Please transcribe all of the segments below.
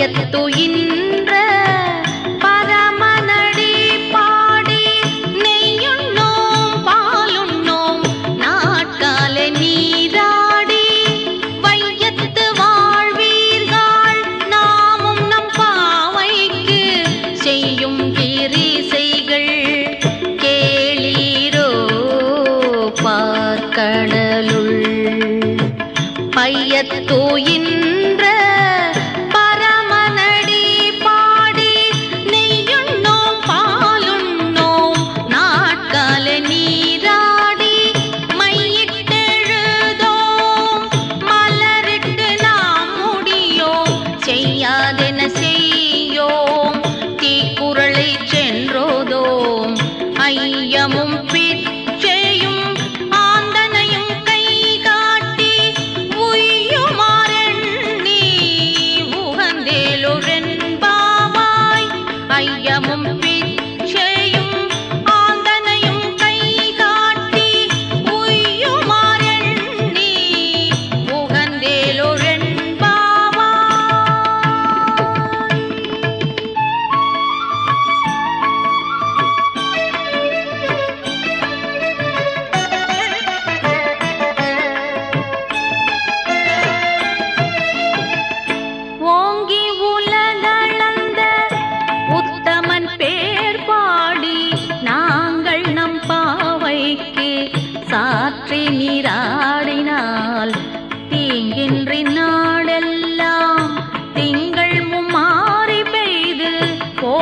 பயத்து இன்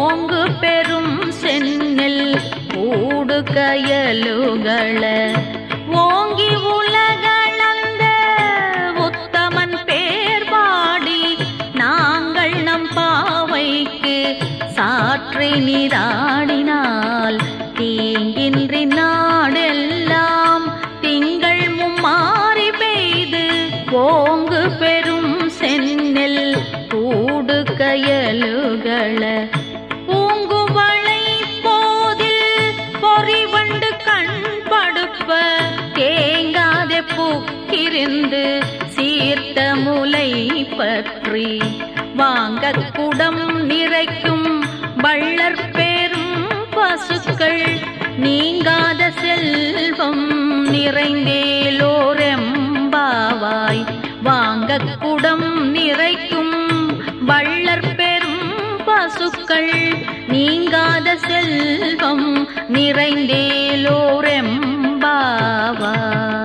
ஓங்கு பெரும் சென்னில் ஊடு கயலுகள. ஓங்கி உலகளந்த உத்தமன் பேர் பாடி நாங்கள் நம் பாவைக்கு சாற்றி நிதாடி பற்றி வாங்கக் குடம் நிறைக்கும் வள்ளற் பேரும் பசுக்கள் நீங்காத செல்வம் நிறைந்தேலோரெம்பாவாய். வாங்கக் குடம் நிறைக்கும் வள்ளற் பெரும் பசுக்கள் நீங்காத செல்வம் நிறைந்தேலோரெம்பாவாய்.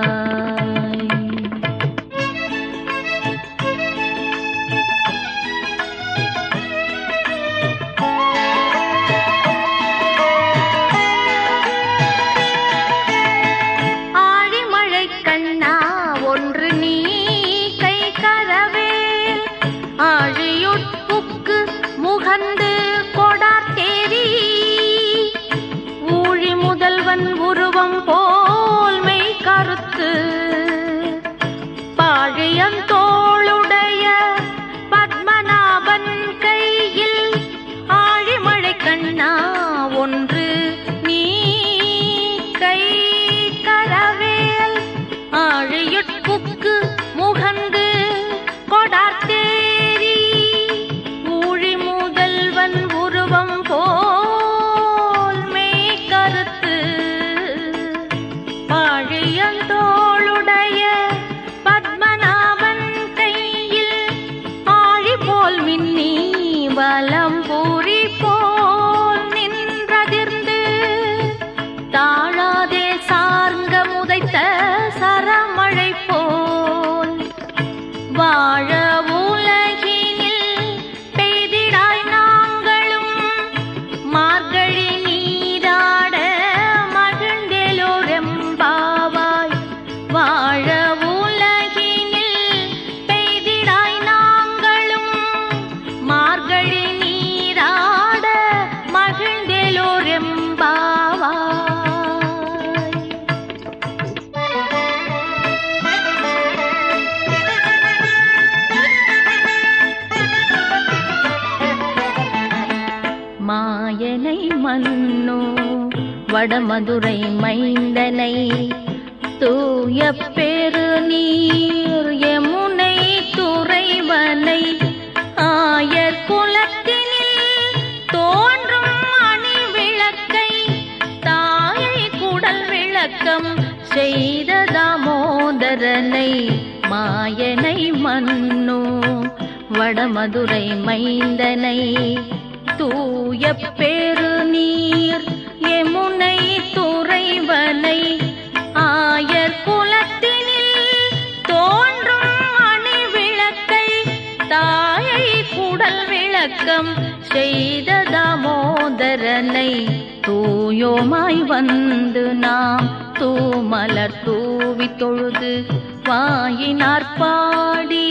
வடமதுரை மைந்தனை தூய பெரு நீர் யமுனை துறைவனை. ஆயர் குலத்தினில் தோன்றும் அணி விளக்கை தாயை குடல் விளக்கம் செய்த தாமோதரனை. மாயனை மன்னோ வடமதுரை மைந்தனை தூய பெரு நீர் துறைவனை ஆயர் குலத்தினில் தோன்றும் அணி விளக்கை தாயை குடல் விளக்கம் செய்த தாமோதரனை தூயோமாய் வந்து நாம் தூமலர் தூவி தொழுது வாயினார் பாடி.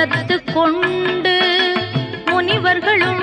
உள்ளத்து கொண்டு முனிவர்களும்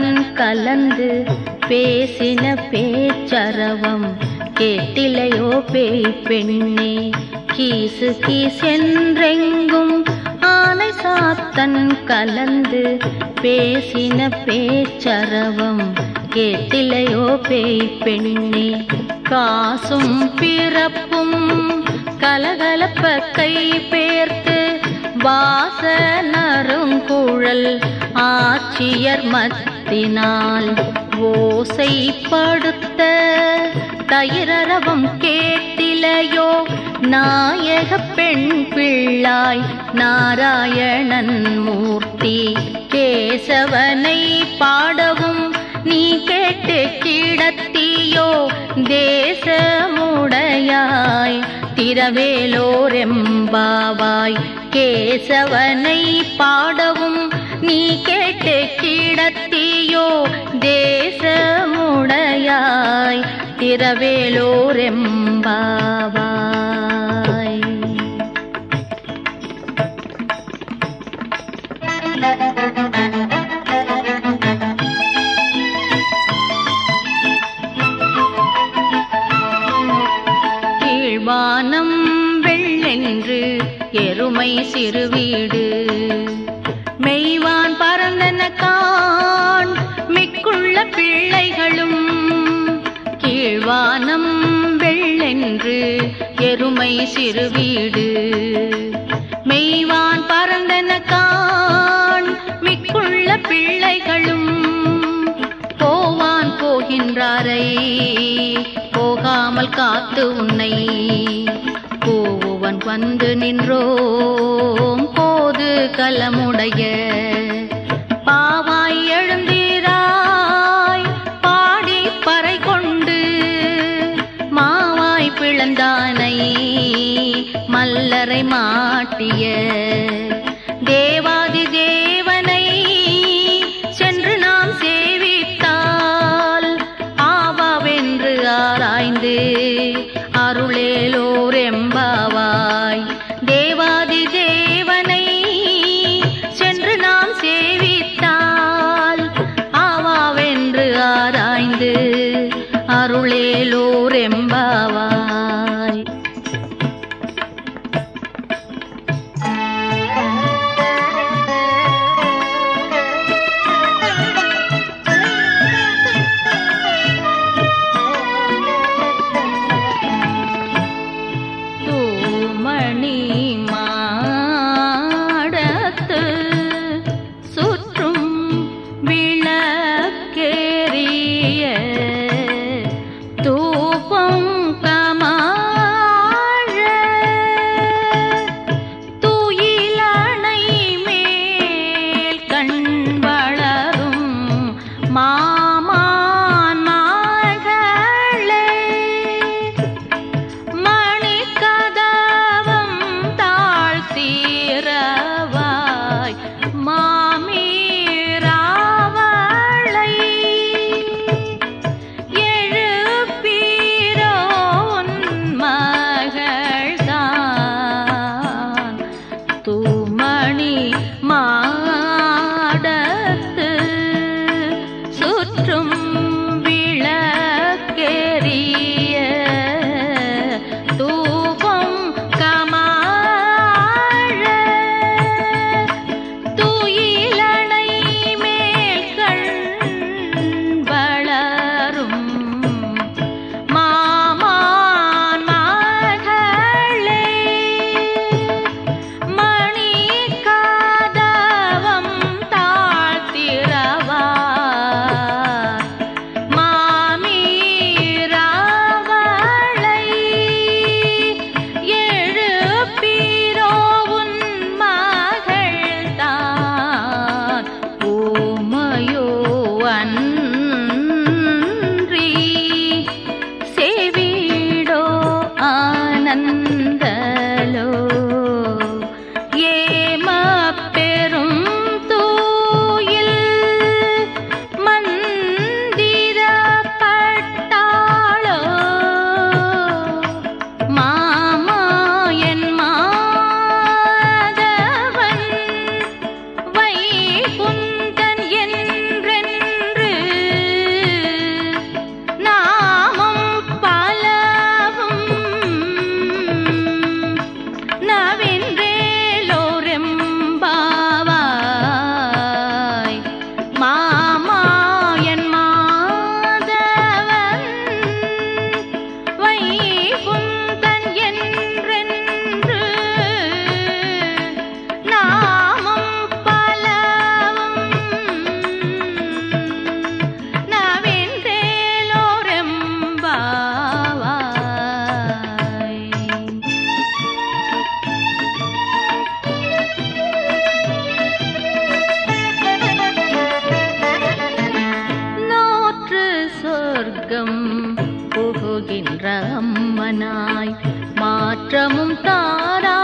கண் கலந்து பேசின பேச்சரவம் கேட்டிலையோ பேய் பெண்ணே. கீசு கீசென்றெங்கும் ஆனை சாத்தன் கலந்து பேசின பேச்சரவம் கேட்டிலையோ பேய் பெண்ணே. காசும் பிறப்பும் கலகலப்ப கை பேர்த்த வாசனரும் குழல் ஆட்சியர் மத்தினால் ஓசைப்படுத்த தயிரரவம் கேட்டிலையோ? நாயக பெண் பிள்ளாய் நாராயணன் மூர்த்தி கேசவனை பாடவும் நீ கேட்டு கிடத்தியோ? தேசமுடையாய் திரவேலோரெம்பாவாய் கேசவனை பாடவும் நீ கேட்டு கிடத்தியோ தேசமுடையாய் திரவேலோரெம்பாவாய் கீழ்வானம் வெள்ளென்று எருமை சிறுவீடு. மெய்வான் பரந்தன கான் மிக்குள்ள பிள்ளைகளும். கீழ்வானம் வெள்ளென்று எருமை சிறுவீடு. மெய்வான் பரந்தன கான் மிக்குள்ள பிள்ளைகளும். போவான் போகின்றாரை போகாமல் காத்து உன்னை. போவன் வந்து நின்றோம். போது கலமுடைய போகின்ற அம்மனாய் மாற்றமும் தாரா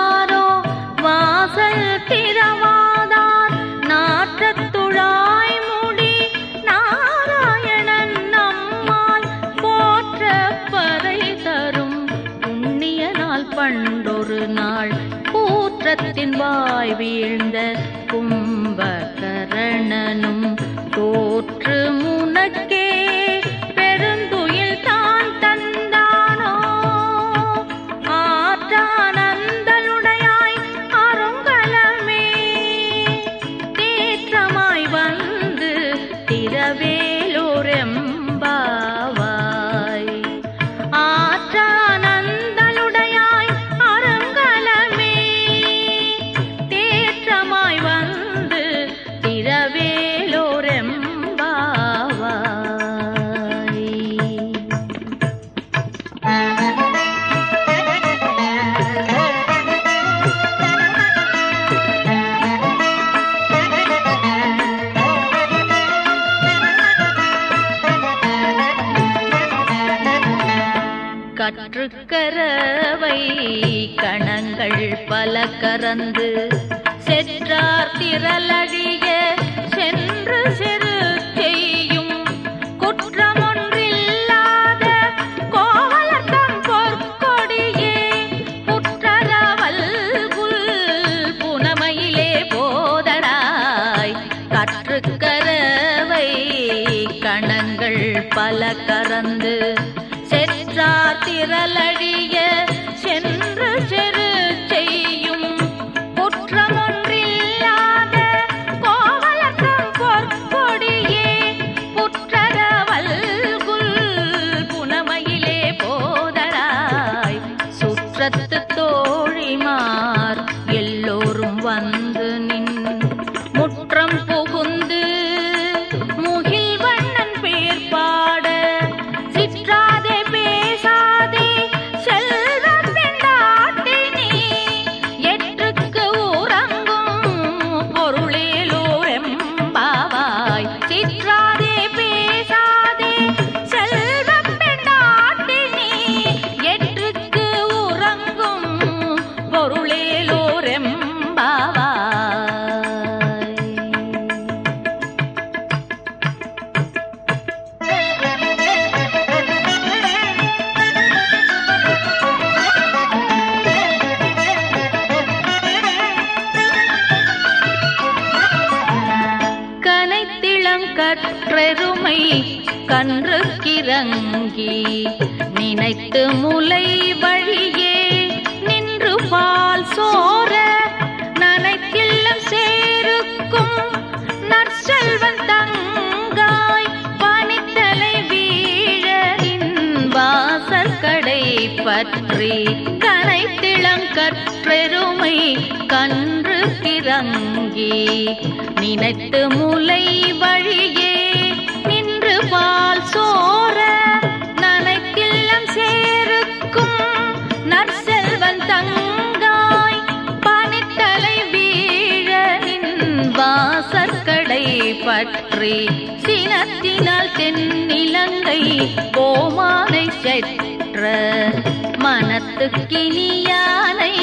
नजर நினைத்த முலை வழியே நின்று பால் சோர நனைக்கில்லம் சேருக்கும் நற்செல்வன் தங்காய் பனித்தலை வீழ நின் வாசற்கடை பற்றி சினத்தினால் தென்னிலங்கை கோமானை செற்ற மனத்துக்கினியானை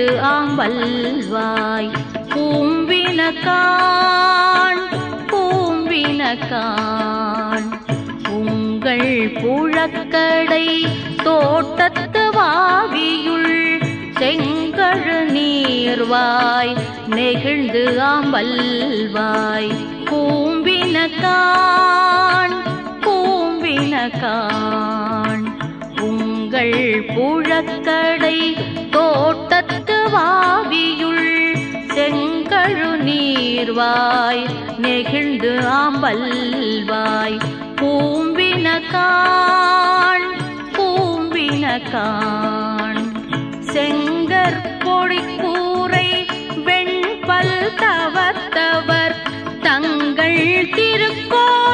நெகிழ்ந்து ஆம்பல்வாய். பூம்பினகான் பூம்பினகான். உங்கள் புழக்கடை தோட்டத்து வாவியுள் செங்கழு நீர்வாய் நெகிழ்ந்து ஆம்பல்வாய். பூம்பினகான் பூம்பினகான். உங்கள் புழக்கடை தோட்ட வாவியுள் செங்கழு நீர்வாய் நெகிழ்ந்து ஆம்பல்வாய். பூம்பினகான் பூம்பினகான் செங்கற்பொடி கூரை வெண்பல் தவத்தவர் தங்கள் திருக்கோ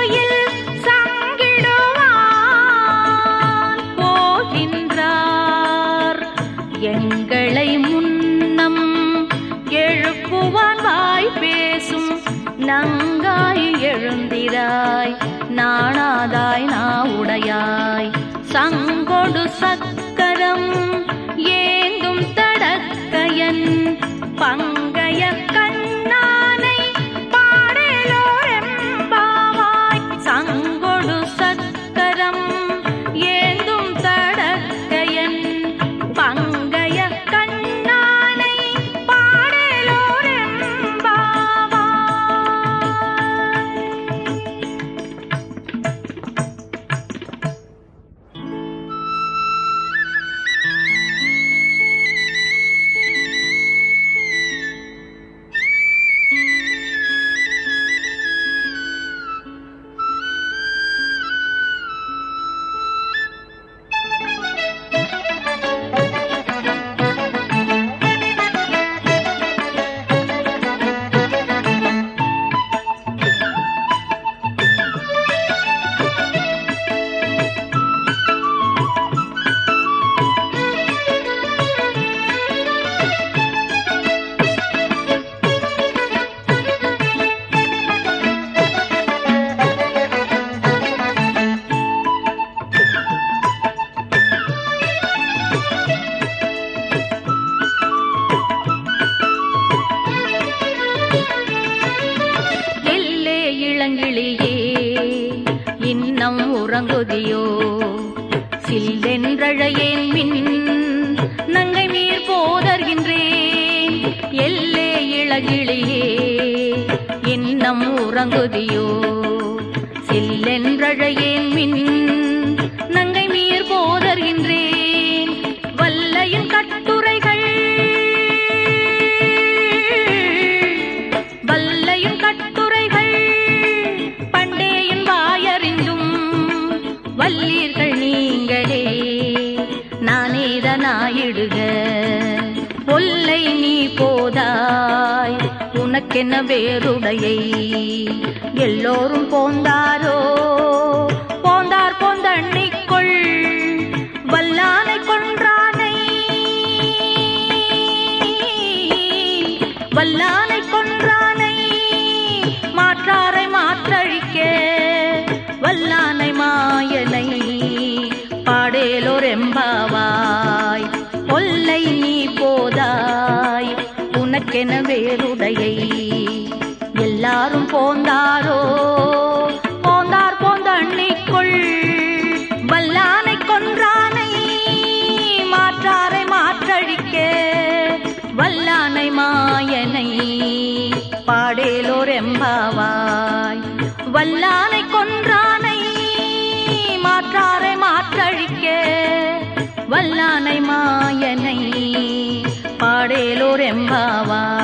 உனக்கென்ன வேறுடையை? எல்லோரும் போந்தாரோ? போந்தார் போந்தண்ணிக்குள் வல்லானை கொன்றானை. வல்லானை கொன்றானை மாற்றாரை மாற்றழிக்க. வல்லானை மாயனை பாடேலோர் எம்பாவாய். கொல்லை நீ போதாய். உனக்கென வேறுடையை? யாரும் போந்தாரோ? போந்தார் போந்தண்ணிக்குள் வல்லானை கொன்றானை மாற்றாரை மாற்றழிக்க வல்லானை மாயனை பாடேலோர் எம்பாவாய். வல்லானை கொன்றானை மாற்றாரை மாற்றழிக்க வல்லானை மாயனை பாடேலோர் எம்பாவாய்.